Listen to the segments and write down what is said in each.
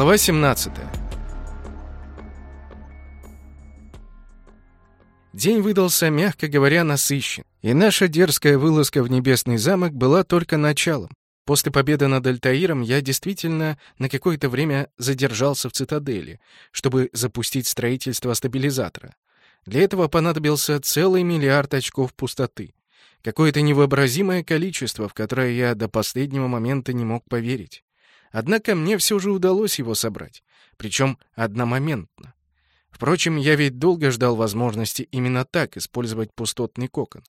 Глава 17. День выдался, мягко говоря, насыщен, и наша дерзкая вылазка в Небесный замок была только началом. После победы над Альтаиром я действительно на какое-то время задержался в цитадели, чтобы запустить строительство стабилизатора. Для этого понадобился целый миллиард очков пустоты. Какое-то невообразимое количество, в которое я до последнего момента не мог поверить. Однако мне все же удалось его собрать, причем одномоментно. Впрочем, я ведь долго ждал возможности именно так использовать пустотный кокон.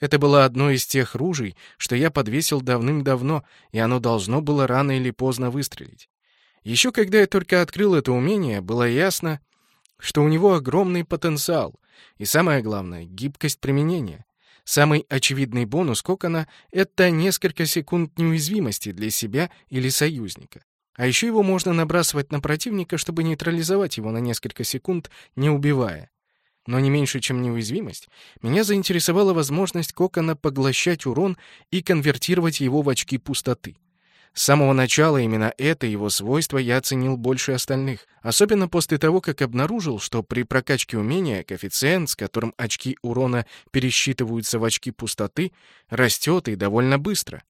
Это было одно из тех ружей, что я подвесил давным-давно, и оно должно было рано или поздно выстрелить. Еще когда я только открыл это умение, было ясно, что у него огромный потенциал, и самое главное — гибкость применения. Самый очевидный бонус кокона — это несколько секунд неуязвимости для себя или союзника. А еще его можно набрасывать на противника, чтобы нейтрализовать его на несколько секунд, не убивая. Но не меньше, чем неуязвимость, меня заинтересовала возможность кокона поглощать урон и конвертировать его в очки пустоты. С самого начала именно это его свойство я оценил больше остальных, особенно после того, как обнаружил, что при прокачке умения коэффициент, с которым очки урона пересчитываются в очки пустоты, растет и довольно быстро.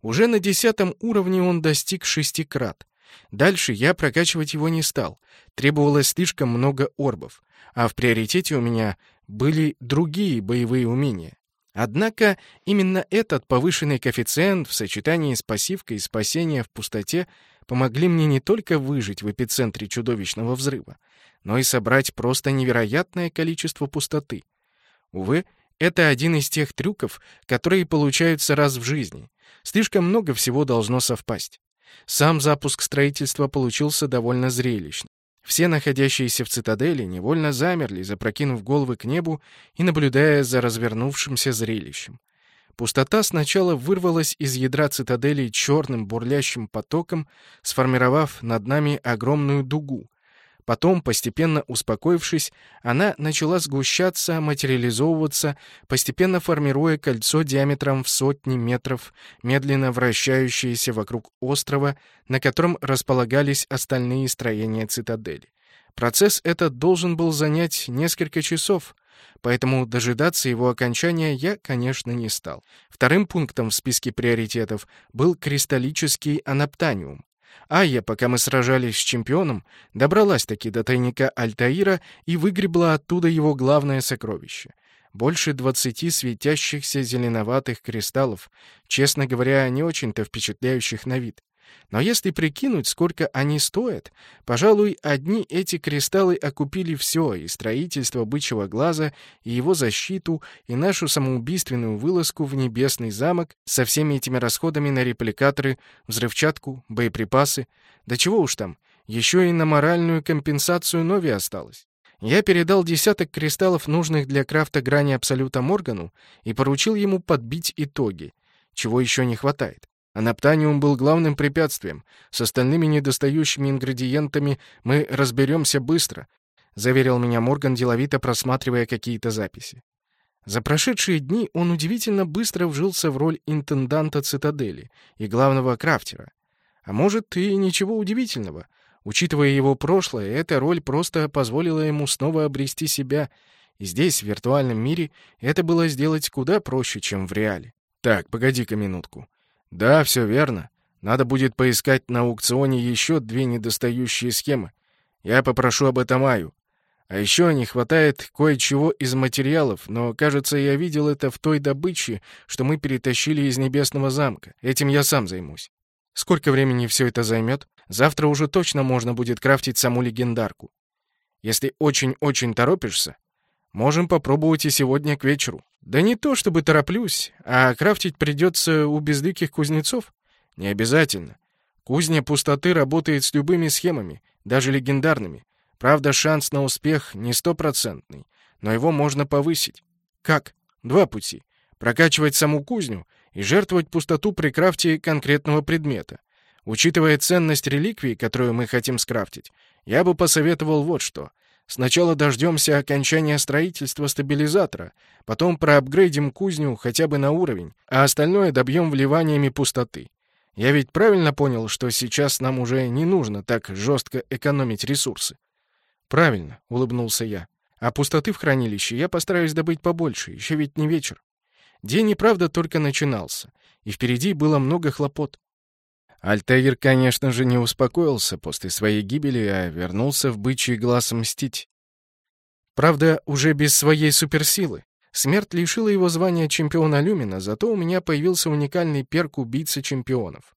Уже на десятом уровне он достиг шести крат. Дальше я прокачивать его не стал, требовалось слишком много орбов, а в приоритете у меня были другие боевые умения. Однако именно этот повышенный коэффициент в сочетании с пассивкой спасения в пустоте помогли мне не только выжить в эпицентре чудовищного взрыва, но и собрать просто невероятное количество пустоты. Увы, это один из тех трюков, которые получаются раз в жизни. Слишком много всего должно совпасть. Сам запуск строительства получился довольно зрелищным. Все находящиеся в цитадели невольно замерли, запрокинув головы к небу и наблюдая за развернувшимся зрелищем. Пустота сначала вырвалась из ядра цитадели черным бурлящим потоком, сформировав над нами огромную дугу, Потом, постепенно успокоившись, она начала сгущаться, материализовываться, постепенно формируя кольцо диаметром в сотни метров, медленно вращающееся вокруг острова, на котором располагались остальные строения цитадели. Процесс этот должен был занять несколько часов, поэтому дожидаться его окончания я, конечно, не стал. Вторым пунктом в списке приоритетов был кристаллический анаптаниум. Айя, пока мы сражались с чемпионом, добралась-таки до тайника Альтаира и выгребла оттуда его главное сокровище. Больше двадцати светящихся зеленоватых кристаллов, честно говоря, не очень-то впечатляющих на вид. Но если прикинуть, сколько они стоят, пожалуй, одни эти кристаллы окупили все, и строительство бычьего глаза, и его защиту, и нашу самоубийственную вылазку в небесный замок со всеми этими расходами на репликаторы, взрывчатку, боеприпасы. Да чего уж там, еще и на моральную компенсацию Нови осталось. Я передал десяток кристаллов, нужных для крафта грани Абсолюта Моргану, и поручил ему подбить итоги, чего еще не хватает. Анаптаниум был главным препятствием. С остальными недостающими ингредиентами мы разберемся быстро, заверил меня Морган, деловито просматривая какие-то записи. За прошедшие дни он удивительно быстро вжился в роль интенданта цитадели и главного крафтера. А может, и ничего удивительного. Учитывая его прошлое, эта роль просто позволила ему снова обрести себя, и здесь, в виртуальном мире, это было сделать куда проще, чем в реале. Так, погоди-ка минутку. Да, все верно. Надо будет поискать на аукционе еще две недостающие схемы. Я попрошу об этом Аю. А еще не хватает кое-чего из материалов, но, кажется, я видел это в той добыче, что мы перетащили из Небесного замка. Этим я сам займусь. Сколько времени все это займет? Завтра уже точно можно будет крафтить саму легендарку. Если очень-очень торопишься, можем попробовать и сегодня к вечеру. Да не то чтобы тороплюсь, а крафтить придется у безликих кузнецов. Не обязательно. Кузня пустоты работает с любыми схемами, даже легендарными. Правда, шанс на успех не стопроцентный, но его можно повысить. Как? Два пути. Прокачивать саму кузню и жертвовать пустоту при крафте конкретного предмета. Учитывая ценность реликвии, которую мы хотим скрафтить, я бы посоветовал вот что. Сначала дождемся окончания строительства стабилизатора, потом проапгрейдим кузню хотя бы на уровень, а остальное добьем вливаниями пустоты. Я ведь правильно понял, что сейчас нам уже не нужно так жестко экономить ресурсы? Правильно, улыбнулся я. А пустоты в хранилище я постараюсь добыть побольше, еще ведь не вечер. День и правда только начинался, и впереди было много хлопот. Альтаир, конечно же, не успокоился после своей гибели, а вернулся в бычий глаз мстить. Правда, уже без своей суперсилы. Смерть лишила его звания чемпиона Люмина, зато у меня появился уникальный перк убийцы чемпионов.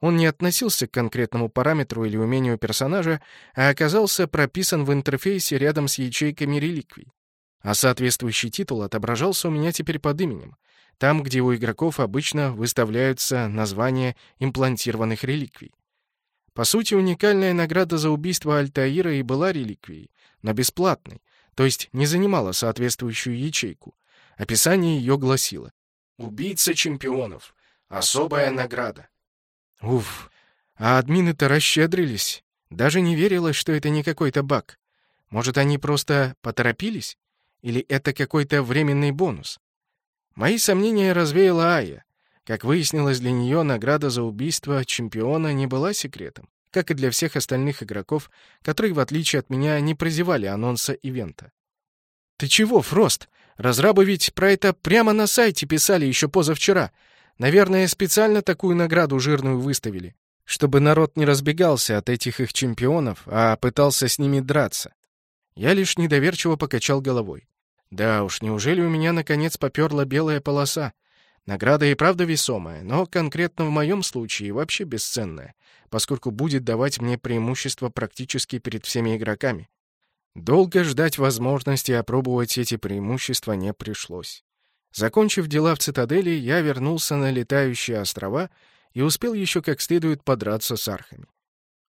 Он не относился к конкретному параметру или умению персонажа, а оказался прописан в интерфейсе рядом с ячейками реликвий. А соответствующий титул отображался у меня теперь под именем, там, где у игроков обычно выставляются названия имплантированных реликвий. По сути, уникальная награда за убийство Альтаира и была реликвией, но бесплатной, то есть не занимала соответствующую ячейку. Описание ее гласило «Убийца чемпионов. Особая награда». Уф, а админы-то расщедрились. Даже не верилось, что это не какой-то баг. Может, они просто поторопились? Или это какой-то временный бонус? Мои сомнения развеяла Ая. Как выяснилось, для нее награда за убийство чемпиона не была секретом, как и для всех остальных игроков, которые, в отличие от меня, не прозевали анонса ивента. «Ты чего, Фрост? Разрабы ведь про это прямо на сайте писали еще позавчера. Наверное, специально такую награду жирную выставили, чтобы народ не разбегался от этих их чемпионов, а пытался с ними драться. Я лишь недоверчиво покачал головой. Да уж, неужели у меня наконец поперла белая полоса? Награда и правда весомая, но конкретно в моем случае вообще бесценная, поскольку будет давать мне преимущество практически перед всеми игроками. Долго ждать возможности опробовать эти преимущества не пришлось. Закончив дела в цитадели, я вернулся на летающие острова и успел еще как следует подраться с архами.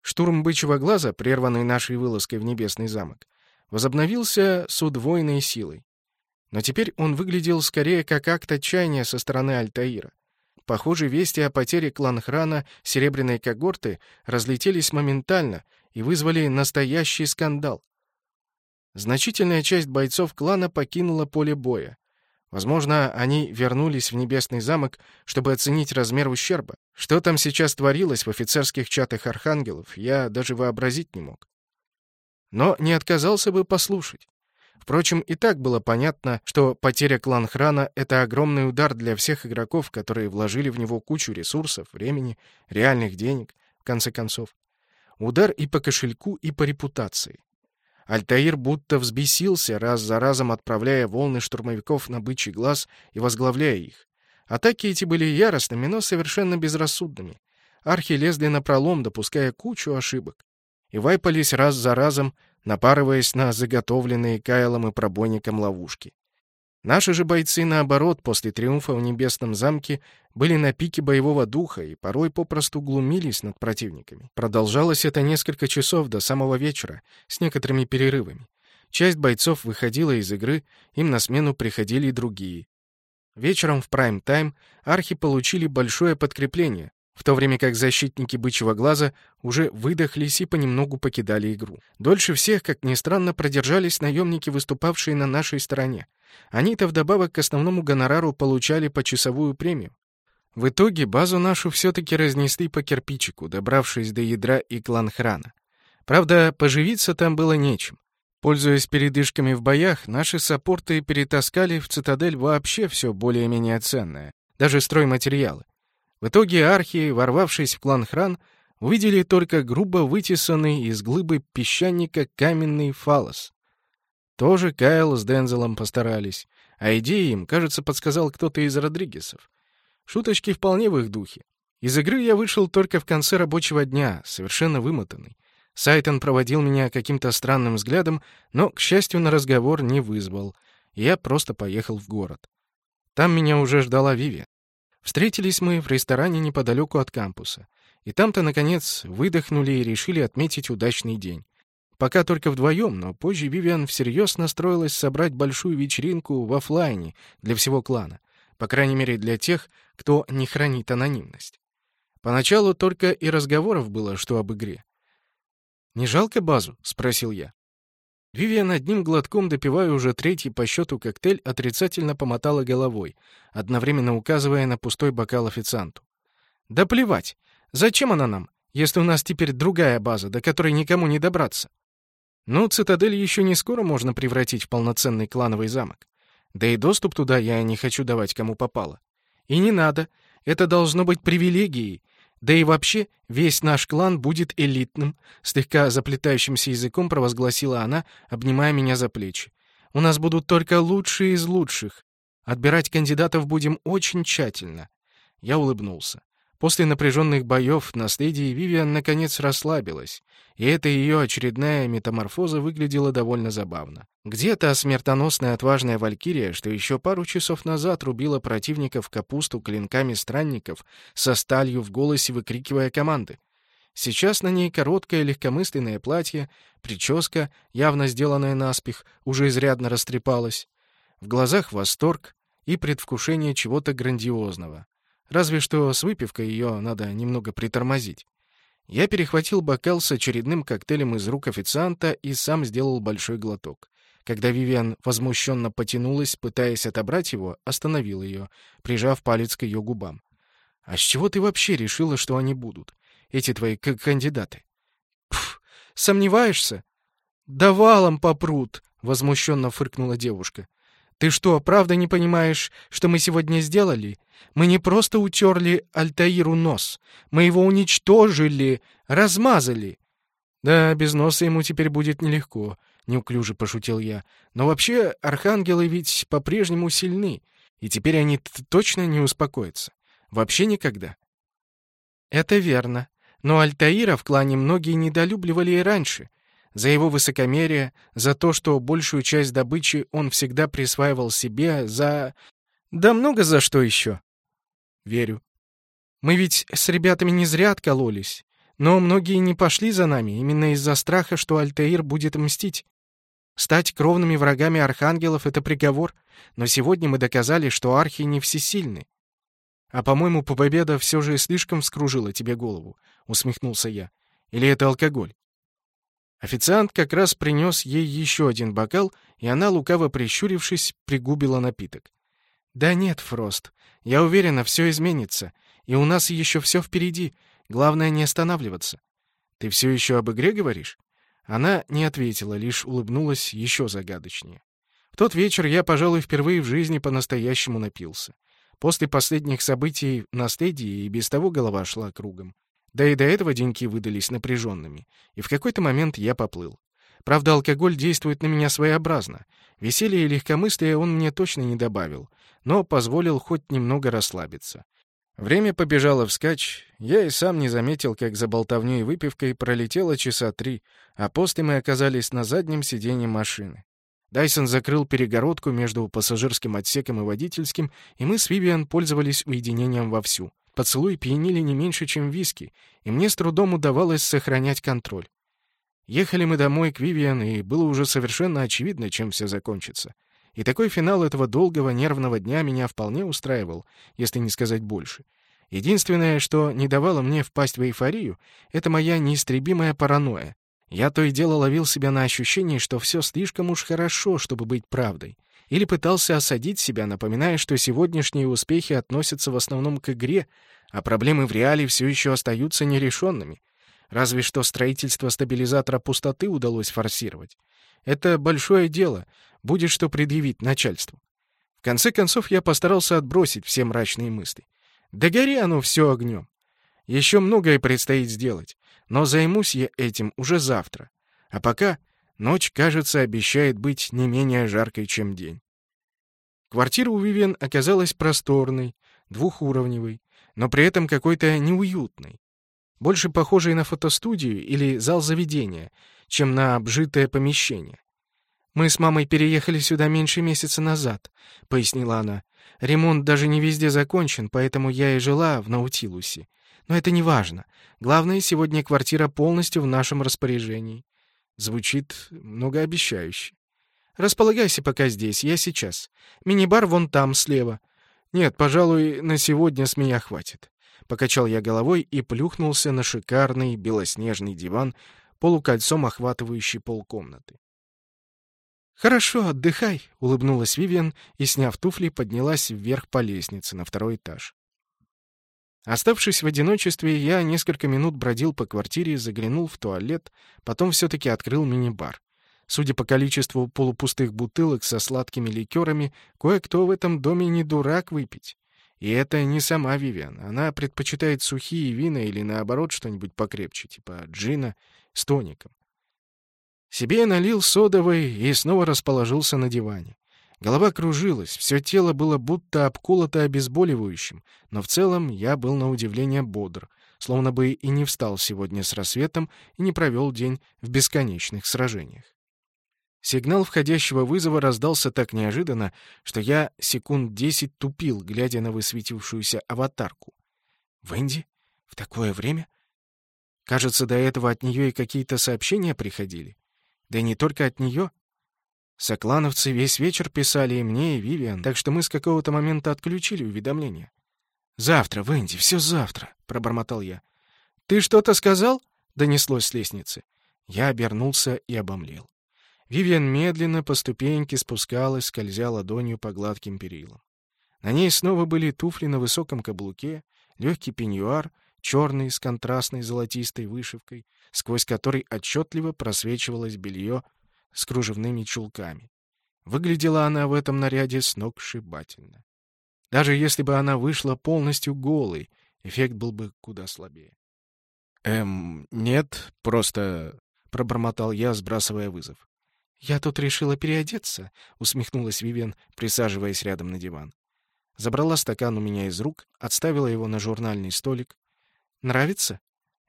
Штурм бычьего глаза, прерванный нашей вылазкой в небесный замок, возобновился с удвоенной силой. Но теперь он выглядел скорее как акт отчаяния со стороны Альтаира. Похоже, вести о потере кланхрана Серебряной когорты разлетелись моментально и вызвали настоящий скандал. Значительная часть бойцов клана покинула поле боя. Возможно, они вернулись в Небесный замок, чтобы оценить размер ущерба. Что там сейчас творилось в офицерских чатах архангелов, я даже вообразить не мог но не отказался бы послушать. Впрочем, и так было понятно, что потеря клан-храна — это огромный удар для всех игроков, которые вложили в него кучу ресурсов, времени, реальных денег, в конце концов. Удар и по кошельку, и по репутации. Альтаир будто взбесился, раз за разом отправляя волны штурмовиков на бычий глаз и возглавляя их. Атаки эти были яростными, но совершенно безрассудными. Архи лезли на пролом, допуская кучу ошибок и вайпались раз за разом, напарываясь на заготовленные Кайлом и пробойником ловушки. Наши же бойцы, наоборот, после триумфа в Небесном замке, были на пике боевого духа и порой попросту глумились над противниками. Продолжалось это несколько часов до самого вечера, с некоторыми перерывами. Часть бойцов выходила из игры, им на смену приходили и другие. Вечером в прайм-тайм архи получили большое подкрепление, в то время как защитники бычьего глаза уже выдохлись и понемногу покидали игру. Дольше всех, как ни странно, продержались наемники, выступавшие на нашей стороне. Они-то вдобавок к основному гонорару получали почасовую премию. В итоге базу нашу все-таки разнесли по кирпичику, добравшись до ядра и кланхрана. Правда, поживиться там было нечем. Пользуясь передышками в боях, наши саппорты перетаскали в цитадель вообще все более-менее ценное, даже стройматериалы. В итоге архи, ворвавшись в клан Хран, увидели только грубо вытесанный из глыбы песчаника каменный фалос. Тоже Кайл с Дензелом постарались, а идеи им, кажется, подсказал кто-то из Родригесов. Шуточки вполне в их духе. Из игры я вышел только в конце рабочего дня, совершенно вымотанный. Сайтон проводил меня каким-то странным взглядом, но, к счастью, на разговор не вызвал. Я просто поехал в город. Там меня уже ждала Виви. Встретились мы в ресторане неподалеку от кампуса. И там-то, наконец, выдохнули и решили отметить удачный день. Пока только вдвоем, но позже Вивиан всерьез настроилась собрать большую вечеринку в офлайне для всего клана. По крайней мере, для тех, кто не хранит анонимность. Поначалу только и разговоров было, что об игре. «Не жалко базу?» — спросил я. Вивиан одним глотком, допивая уже третий по счету коктейль, отрицательно помотала головой, одновременно указывая на пустой бокал официанту. Да плевать. Зачем она нам, если у нас теперь другая база, до которой никому не добраться? Ну, цитадель еще не скоро можно превратить в полноценный клановый замок. Да и доступ туда я не хочу давать кому попало. И не надо. Это должно быть привилегией. Да и вообще, весь наш клан будет элитным, слегка заплетающимся языком провозгласила она, обнимая меня за плечи. У нас будут только лучшие из лучших. Отбирать кандидатов будем очень тщательно. Я улыбнулся. После напряженных боев на стадии Вивиан наконец расслабилась, и эта ее очередная метаморфоза выглядела довольно забавно. Где та смертоносная отважная валькирия, что еще пару часов назад рубила противников капусту клинками странников, со сталью в голосе выкрикивая команды? Сейчас на ней короткое легкомысленное платье, прическа, явно сделанная наспех, уже изрядно растрепалась. В глазах восторг и предвкушение чего-то грандиозного. Разве что с выпивкой ее надо немного притормозить. Я перехватил бокал с очередным коктейлем из рук официанта и сам сделал большой глоток. Когда Вивиан возмущенно потянулась, пытаясь отобрать его, остановил ее, прижав палец к ее губам. «А с чего ты вообще решила, что они будут? Эти твои кандидаты?» «Пф, сомневаешься?» «Да валом попрут!» — возмущенно фыркнула девушка. «Ты что, правда не понимаешь, что мы сегодня сделали? Мы не просто утерли Альтаиру нос. Мы его уничтожили, размазали». «Да, без носа ему теперь будет нелегко», — неуклюже пошутил я. «Но вообще архангелы ведь по-прежнему сильны, и теперь они точно не успокоятся. Вообще никогда». «Это верно. Но Альтаира в клане многие недолюбливали и раньше. За его высокомерие, за то, что большую часть добычи он всегда присваивал себе, за... Да много за что еще. Верю. Мы ведь с ребятами не зря откололись. Но многие не пошли за нами, именно из-за страха, что Альтаир будет мстить. Стать кровными врагами архангелов — это приговор, но сегодня мы доказали, что архи не всесильны. А, по-моему, победа все же слишком вскружила тебе голову, — усмехнулся я. Или это алкоголь? Официант как раз принес ей еще один бокал, и она, лукаво прищурившись, пригубила напиток. «Да нет, Фрост, я уверена, все изменится, и у нас еще все впереди, главное не останавливаться». «Ты все еще об игре говоришь?» Она не ответила, лишь улыбнулась еще загадочнее. В тот вечер я, пожалуй, впервые в жизни по-настоящему напился. После последних событий на стедии и без того голова шла кругом. Да и до этого деньки выдались напряженными, и в какой-то момент я поплыл. Правда, алкоголь действует на меня своеобразно. Веселье и легкомыслие он мне точно не добавил, но позволил хоть немного расслабиться. Время побежало вскачь, я и сам не заметил, как за болтовнёй и выпивкой пролетело часа три, а после мы оказались на заднем сиденье машины. Дайсон закрыл перегородку между пассажирским отсеком и водительским, и мы с Вивиан пользовались уединением вовсю. Поцелуи пьянили не меньше, чем виски, и мне с трудом удавалось сохранять контроль. Ехали мы домой к Вивиан, и было уже совершенно очевидно, чем все закончится. И такой финал этого долгого нервного дня меня вполне устраивал, если не сказать больше. Единственное, что не давало мне впасть в эйфорию, это моя неистребимая паранойя. Я то и дело ловил себя на ощущении, что все слишком уж хорошо, чтобы быть правдой или пытался осадить себя, напоминая, что сегодняшние успехи относятся в основном к игре, а проблемы в реале все еще остаются нерешенными. Разве что строительство стабилизатора пустоты удалось форсировать. Это большое дело, будет что предъявить начальству. В конце концов, я постарался отбросить все мрачные мысли. Да гори оно все огнем. Еще многое предстоит сделать, но займусь я этим уже завтра. А пока Ночь, кажется, обещает быть не менее жаркой, чем день. Квартира у Вивен оказалась просторной, двухуровневой, но при этом какой-то неуютной. Больше похожей на фотостудию или зал заведения, чем на обжитое помещение. «Мы с мамой переехали сюда меньше месяца назад», — пояснила она. «Ремонт даже не везде закончен, поэтому я и жила в Наутилусе. Но это не важно. Главное, сегодня квартира полностью в нашем распоряжении. Звучит многообещающе. Располагайся пока здесь, я сейчас. Мини-бар вон там, слева. Нет, пожалуй, на сегодня с меня хватит. Покачал я головой и плюхнулся на шикарный белоснежный диван, полукольцом охватывающий полкомнаты. «Хорошо, отдыхай», — улыбнулась Вивиан и, сняв туфли, поднялась вверх по лестнице на второй этаж. Оставшись в одиночестве, я несколько минут бродил по квартире, заглянул в туалет, потом все-таки открыл мини-бар. Судя по количеству полупустых бутылок со сладкими ликерами, кое-кто в этом доме не дурак выпить. И это не сама Вивиан. Она предпочитает сухие вина или, наоборот, что-нибудь покрепче, типа джина с тоником. Себе налил содовой и снова расположился на диване. Голова кружилась, все тело было будто обколото обезболивающим, но в целом я был на удивление бодр, словно бы и не встал сегодня с рассветом и не провел день в бесконечных сражениях. Сигнал входящего вызова раздался так неожиданно, что я секунд десять тупил, глядя на высветившуюся аватарку. «Венди? В такое время?» Кажется, до этого от нее и какие-то сообщения приходили. Да и не только от нее. Соклановцы весь вечер писали и мне, и Вивиан, так что мы с какого-то момента отключили уведомления. «Завтра, Венди, все завтра», — пробормотал я. «Ты что-то сказал?» — донеслось с лестницы. Я обернулся и обомлел. Вивиан медленно по ступеньке спускалась, скользя ладонью по гладким перилам. На ней снова были туфли на высоком каблуке, легкий пеньюар, черный с контрастной золотистой вышивкой, сквозь который отчетливо просвечивалось белье с кружевными чулками. Выглядела она в этом наряде сногсшибательно. Даже если бы она вышла полностью голой, эффект был бы куда слабее. «Эм, нет, просто...» — пробормотал я, сбрасывая вызов. «Я тут решила переодеться», — усмехнулась Вивен, присаживаясь рядом на диван. Забрала стакан у меня из рук, отставила его на журнальный столик. «Нравится?»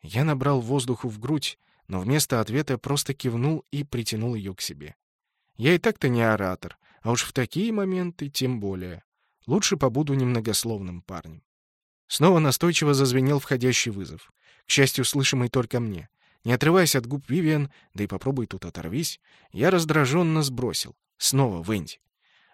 Я набрал воздуху в грудь, но вместо ответа просто кивнул и притянул ее к себе. Я и так-то не оратор, а уж в такие моменты тем более. Лучше побуду немногословным парнем. Снова настойчиво зазвенел входящий вызов. К счастью, слышимый только мне. Не отрываясь от губ Вивиан, да и попробуй тут оторвись, я раздраженно сбросил. Снова Венди.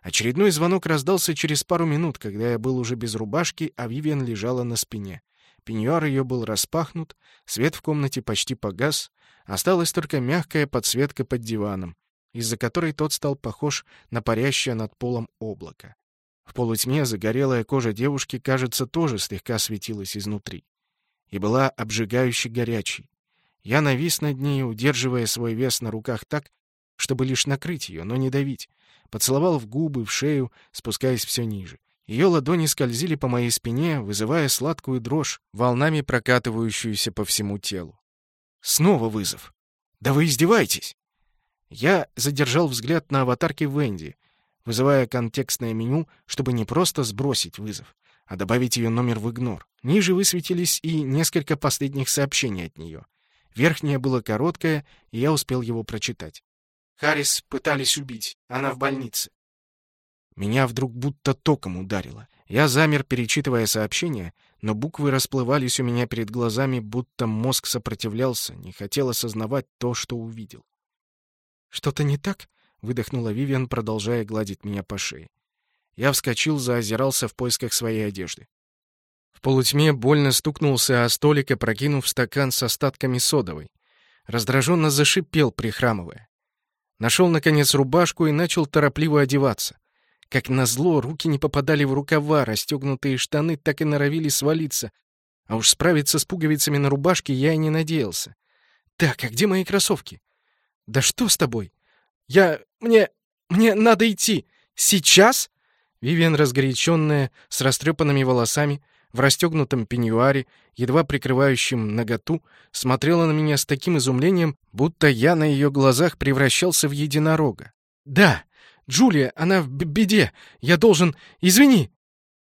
Очередной звонок раздался через пару минут, когда я был уже без рубашки, а Вивиан лежала на спине. Пеньюар ее был распахнут, свет в комнате почти погас, осталась только мягкая подсветка под диваном, из-за которой тот стал похож на парящее над полом облако. В полутьме загорелая кожа девушки, кажется, тоже слегка светилась изнутри и была обжигающе горячей. Я навис над ней, удерживая свой вес на руках так, чтобы лишь накрыть ее, но не давить. Поцеловал в губы, в шею, спускаясь все ниже. Ее ладони скользили по моей спине, вызывая сладкую дрожь, волнами прокатывающуюся по всему телу. Снова вызов. «Да вы издеваетесь!» Я задержал взгляд на аватарке Венди, вызывая контекстное меню, чтобы не просто сбросить вызов, а добавить ее номер в игнор. Ниже высветились и несколько последних сообщений от нее. Верхнее было короткое, и я успел его прочитать. «Харрис пытались убить. Она в больнице. Меня вдруг будто током ударило. Я замер, перечитывая сообщение, но буквы расплывались у меня перед глазами, будто мозг сопротивлялся, не хотел осознавать то, что увидел. «Что-то не так?» — выдохнула Вивиан, продолжая гладить меня по шее. Я вскочил, заозирался в поисках своей одежды. В полутьме больно стукнулся о столик, опрокинув стакан с остатками содовой. Раздраженно зашипел, прихрамывая. Нашел, наконец, рубашку и начал торопливо одеваться. Как назло, руки не попадали в рукава, расстегнутые штаны так и норовили свалиться. А уж справиться с пуговицами на рубашке я и не надеялся. Так, а где мои кроссовки? Да что с тобой? Я... мне... мне надо идти. Сейчас? Вивиан, разгоряченная, с растрепанными волосами, в расстегнутом пеньюаре, едва прикрывающем наготу, смотрела на меня с таким изумлением, будто я на ее глазах превращался в единорога. «Да!» Джулия, она в беде! Я должен... Извини!»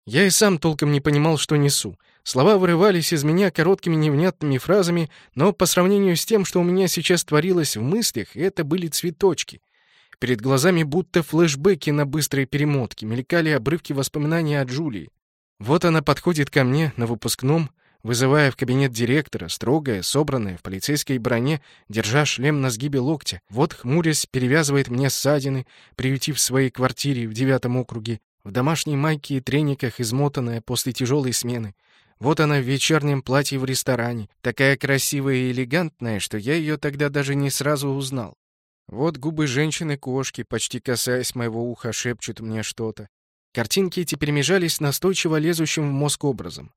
Я и сам толком не понимал, что несу. Слова вырывались из меня короткими невнятными фразами, но по сравнению с тем, что у меня сейчас творилось в мыслях, это были цветочки. Перед глазами будто флешбеки на быстрой перемотке, мелькали обрывки воспоминаний о Джулии. Вот она подходит ко мне на выпускном, вызывая в кабинет директора, строгая, собранная, в полицейской броне, держа шлем на сгибе локтя. Вот, хмурясь, перевязывает мне ссадины, приютив в своей квартире в девятом округе, в домашней майке и трениках, измотанная после тяжелой смены. Вот она в вечернем платье в ресторане, такая красивая и элегантная, что я ее тогда даже не сразу узнал. Вот губы женщины-кошки, почти касаясь моего уха, шепчут мне что-то. Картинки эти перемежались настойчиво лезущим в мозг образом.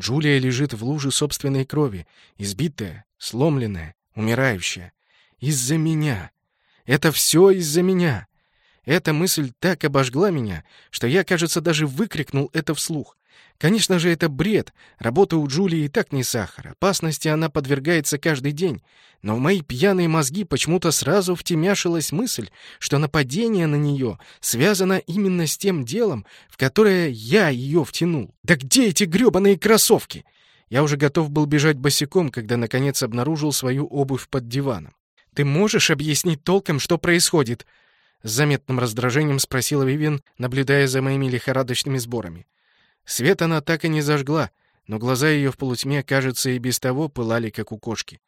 Джулия лежит в луже собственной крови, избитая, сломленная, умирающая. Из-за меня. Это все из-за меня. Эта мысль так обожгла меня, что я, кажется, даже выкрикнул это вслух. Конечно же, это бред. Работа у Джулии и так не сахар. Опасности она подвергается каждый день. Но в мои пьяные мозги почему-то сразу втемяшилась мысль, что нападение на нее связано именно с тем делом, в которое я ее втянул. Да где эти грёбаные кроссовки? Я уже готов был бежать босиком, когда наконец обнаружил свою обувь под диваном. «Ты можешь объяснить толком, что происходит?» С заметным раздражением спросила Вивен, наблюдая за моими лихорадочными сборами. Свет она так и не зажгла, но глаза ее в полутьме, кажется, и без того пылали, как у кошки.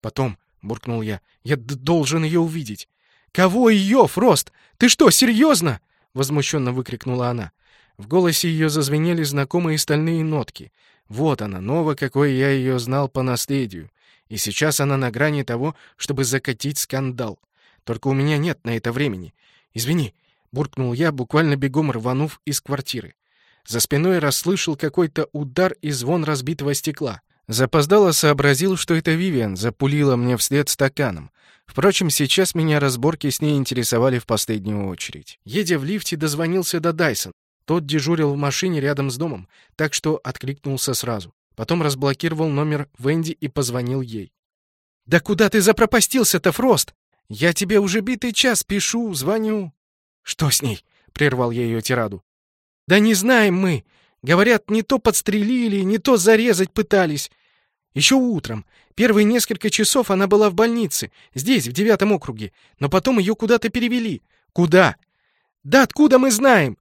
«Потом», — буркнул я, — «я должен ее увидеть». «Кого ее, Фрост? Ты что, серьезно?» — возмущенно выкрикнула она. В голосе ее зазвенели знакомые стальные нотки. Вот она, ново, какой я ее знал по наследию. И сейчас она на грани того, чтобы закатить скандал. Только у меня нет на это времени. Извини, буркнул я, буквально бегом рванув из квартиры. За спиной расслышал какой-то удар и звон разбитого стекла. Запоздало сообразил, что это Вивиан запулила мне вслед стаканом. Впрочем, сейчас меня разборки с ней интересовали в последнюю очередь. Едя в лифте, дозвонился до Дайсон. Тот дежурил в машине рядом с домом, так что откликнулся сразу. Потом разблокировал номер Венди и позвонил ей. «Да куда ты запропастился-то, Фрост? Я тебе уже битый час пишу, звоню». «Что с ней?» — прервал я ее тираду. «Да не знаем мы. Говорят, не то подстрелили, не то зарезать пытались. Еще утром. Первые несколько часов она была в больнице, здесь, в девятом округе, но потом ее куда-то перевели. Куда? Да откуда мы знаем?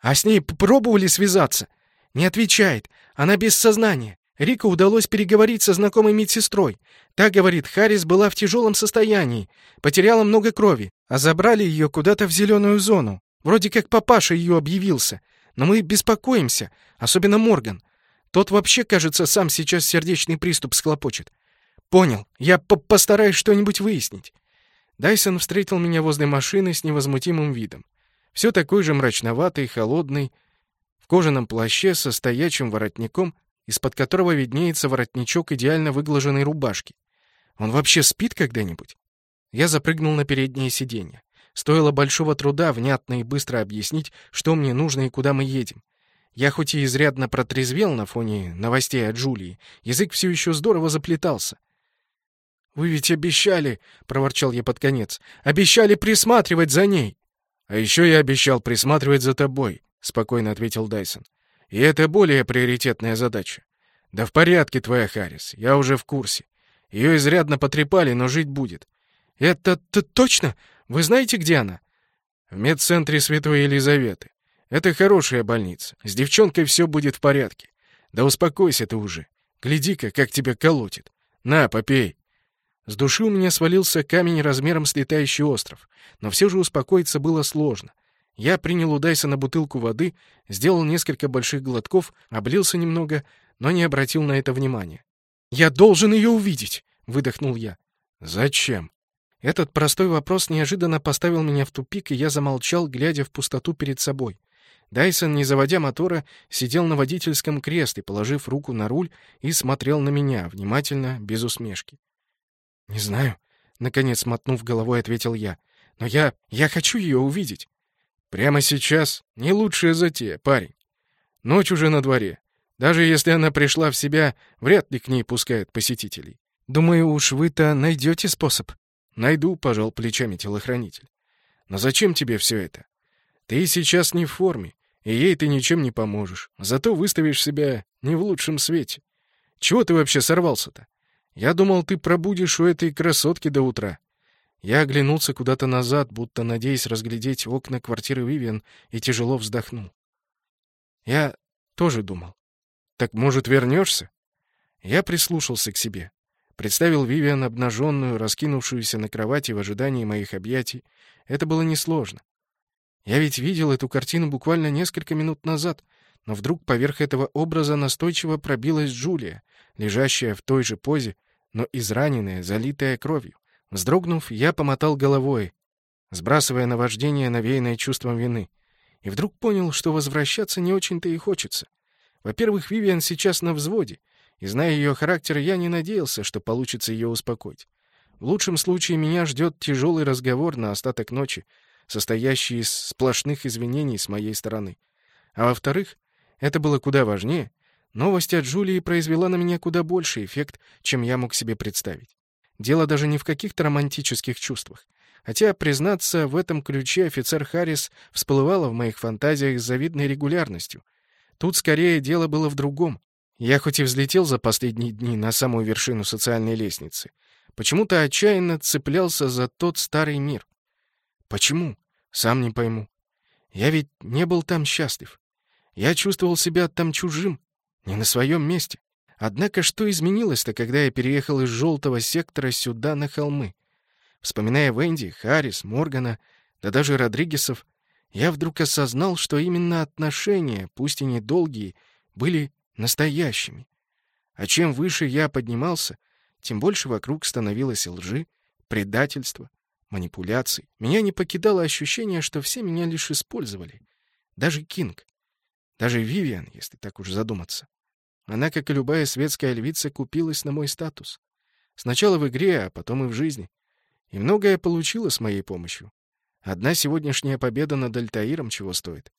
А с ней пробовали связаться? Не отвечает. Она без сознания. Рика удалось переговорить со знакомой медсестрой. Та говорит, Харрис была в тяжелом состоянии, потеряла много крови, а забрали ее куда-то в зеленую зону. Вроде как папаша ее объявился. Но мы беспокоимся, особенно Морган. Тот вообще, кажется, сам сейчас сердечный приступ схлопочет. Понял, я по постараюсь что-нибудь выяснить. Дайсон встретил меня возле машины с невозмутимым видом. Все такой же мрачноватый, холодный, в кожаном плаще со стоячим воротником из-под которого виднеется воротничок идеально выглаженной рубашки. Он вообще спит когда-нибудь? Я запрыгнул на переднее сиденье. Стоило большого труда внятно и быстро объяснить, что мне нужно и куда мы едем. Я хоть и изрядно протрезвел на фоне новостей от Джулии, язык все еще здорово заплетался. «Вы ведь обещали», — проворчал я под конец, — «обещали присматривать за ней». «А еще я обещал присматривать за тобой», — спокойно ответил Дайсон. И это более приоритетная задача. Да в порядке твоя, Харрис, я уже в курсе. Ее изрядно потрепали, но жить будет. Это -то точно? Вы знаете, где она? В медцентре Святой Елизаветы. Это хорошая больница. С девчонкой все будет в порядке. Да успокойся ты уже. Гляди-ка, как тебя колотит. На, попей. С души у меня свалился камень размером с летающий остров, но все же успокоиться было сложно. Я принял у Дайсона бутылку воды, сделал несколько больших глотков, облился немного, но не обратил на это внимания. «Я должен ее увидеть!» — выдохнул я. «Зачем?» Этот простой вопрос неожиданно поставил меня в тупик, и я замолчал, глядя в пустоту перед собой. Дайсон, не заводя мотора, сидел на водительском кресле, положив руку на руль, и смотрел на меня, внимательно, без усмешки. «Не знаю», — наконец мотнув головой, ответил я. «Но я... я хочу ее увидеть». Прямо сейчас не лучшая затея, парень. Ночь уже на дворе. Даже если она пришла в себя, вряд ли к ней пускают посетителей. Думаю, уж вы-то найдете способ. Найду, пожал плечами телохранитель. Но зачем тебе все это? Ты сейчас не в форме, и ей ты ничем не поможешь. Зато выставишь себя не в лучшем свете. Чего ты вообще сорвался-то? Я думал, ты пробудешь у этой красотки до утра. Я оглянулся куда-то назад, будто надеясь разглядеть окна квартиры Вивиан, и тяжело вздохнул. Я тоже думал. Так, может, вернешься? Я прислушался к себе. Представил Вивиан обнаженную, раскинувшуюся на кровати в ожидании моих объятий. Это было несложно. Я ведь видел эту картину буквально несколько минут назад, но вдруг поверх этого образа настойчиво пробилась Джулия, лежащая в той же позе, но израненная, залитая кровью. Вздрогнув, я помотал головой, сбрасывая наваждение, навеянное чувством вины. И вдруг понял, что возвращаться не очень-то и хочется. Во-первых, Вивиан сейчас на взводе, и, зная ее характер, я не надеялся, что получится ее успокоить. В лучшем случае меня ждет тяжелый разговор на остаток ночи, состоящий из сплошных извинений с моей стороны. А во-вторых, это было куда важнее, новость от Джулии произвела на меня куда больший эффект, чем я мог себе представить. Дело даже не в каких-то романтических чувствах. Хотя, признаться, в этом ключе офицер Харрис всплывала в моих фантазиях с завидной регулярностью. Тут скорее дело было в другом. Я хоть и взлетел за последние дни на самую вершину социальной лестницы, почему-то отчаянно цеплялся за тот старый мир. Почему? Сам не пойму. Я ведь не был там счастлив. Я чувствовал себя там чужим, не на своем месте. Однако что изменилось-то, когда я переехал из желтого сектора сюда, на холмы? Вспоминая Венди, Харрис, Моргана, да даже Родригесов, я вдруг осознал, что именно отношения, пусть и недолгие, были настоящими. А чем выше я поднимался, тем больше вокруг становилось лжи, предательства, манипуляций. Меня не покидало ощущение, что все меня лишь использовали. Даже Кинг. Даже Вивиан, если так уж задуматься. Она, как и любая светская львица, купилась на мой статус. Сначала в игре, а потом и в жизни. И многое получила с моей помощью. Одна сегодняшняя победа над Альтаиром чего стоит.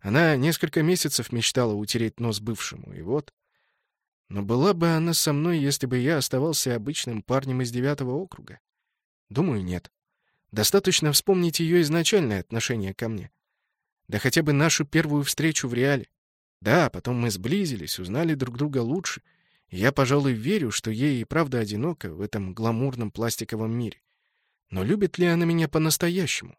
Она несколько месяцев мечтала утереть нос бывшему, и вот... Но была бы она со мной, если бы я оставался обычным парнем из девятого округа? Думаю, нет. Достаточно вспомнить ее изначальное отношение ко мне. Да хотя бы нашу первую встречу в реале. Да, потом мы сблизились, узнали друг друга лучше, и я, пожалуй, верю, что ей и правда одиноко в этом гламурном пластиковом мире. Но любит ли она меня по-настоящему?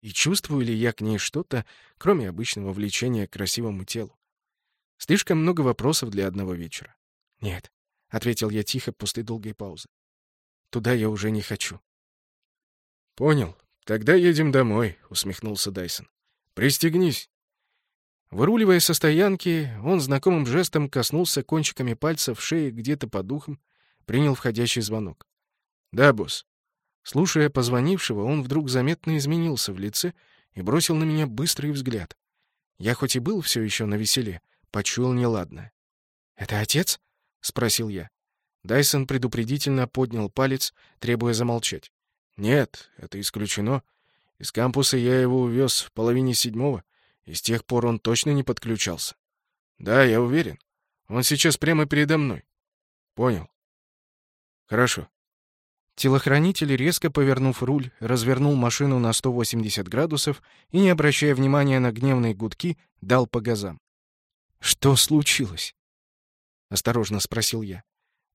И чувствую ли я к ней что-то, кроме обычного влечения к красивому телу? Слишком много вопросов для одного вечера. «Нет», — ответил я тихо после долгой паузы. «Туда я уже не хочу». «Понял. Тогда едем домой», — усмехнулся Дайсон. «Пристегнись». Выруливая со стоянки, он знакомым жестом коснулся кончиками пальцев шеи где-то по духам, принял входящий звонок. «Да, босс». Слушая позвонившего, он вдруг заметно изменился в лице и бросил на меня быстрый взгляд. Я хоть и был все еще на веселе, почуял неладное. «Это отец?» — спросил я. Дайсон предупредительно поднял палец, требуя замолчать. «Нет, это исключено. Из кампуса я его увез в половине седьмого, и с тех пор он точно не подключался. Да, я уверен. Он сейчас прямо передо мной. Понял. Хорошо. Телохранитель, резко повернув руль, развернул машину на 180 градусов и, не обращая внимания на гневные гудки, дал по газам. «Что случилось?» — осторожно спросил я.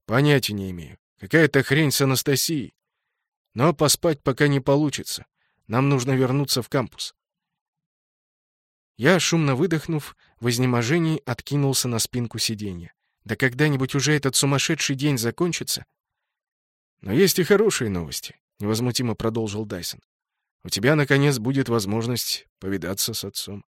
«Понятия не имею. Какая-то хрень с Анастасией. Но поспать пока не получится. Нам нужно вернуться в кампус». Я, шумно выдохнув, в изнеможении откинулся на спинку сиденья. Да когда-нибудь уже этот сумасшедший день закончится, но есть и хорошие новости, невозмутимо продолжил Дайсон. У тебя наконец будет возможность повидаться с отцом.